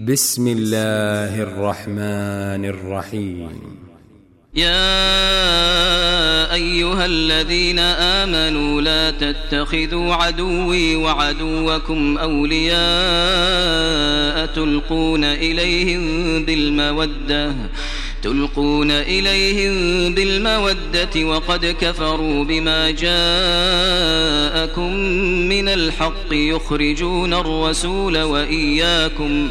بسم الله الرحمن الرحيم. يا أيها الذين آمنوا لا تتخذوا عدوي وعدوكم أولياء تلقون إليهم بالمودة تلقون إليهم بالمودة وقد كفروا بما جاءكم من الحق يخرجون الرسول وإياكم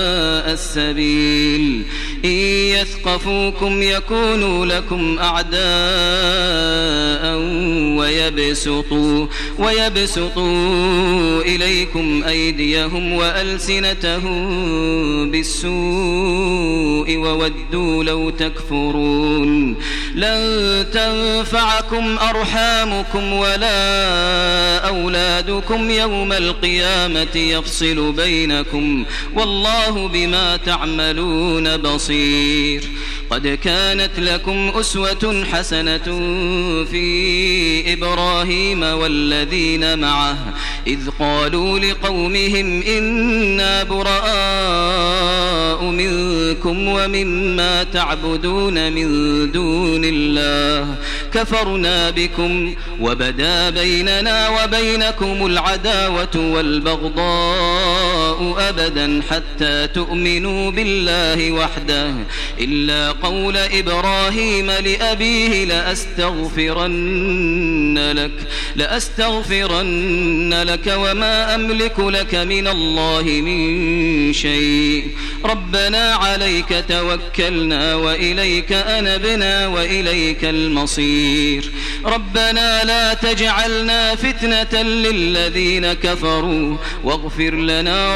السبيل. إن يثقفوكم يكونوا لكم أعداء ويبسطوا, ويبسطوا إليكم أيديهم وألسنتهم بالسوء وودوا لو تكفرون لن تنفعكم أرحامكم ولا أولادكم يوم القيامة يفصل بينكم والله بما تعملون بصير قد كانت لكم أسوة حسنة في إبراهيم والذين معه إذ قالوا لقومهم إنا براء منكم ومما تعبدون من دون الله. كفرنا بكم وبدا بيننا وبينكم العداوة والبغضاء. أبدا حتى تؤمنوا بالله وحده إلا قول إبراهيم لأبيه لأستغفرن لك لأستغفرن لك وما أملك لك من الله من شيء. ربنا عليك توكلنا وإليك أنبنا وإليك المصير. ربنا لا تجعلنا فتنة للذين كفروا واغفر لنا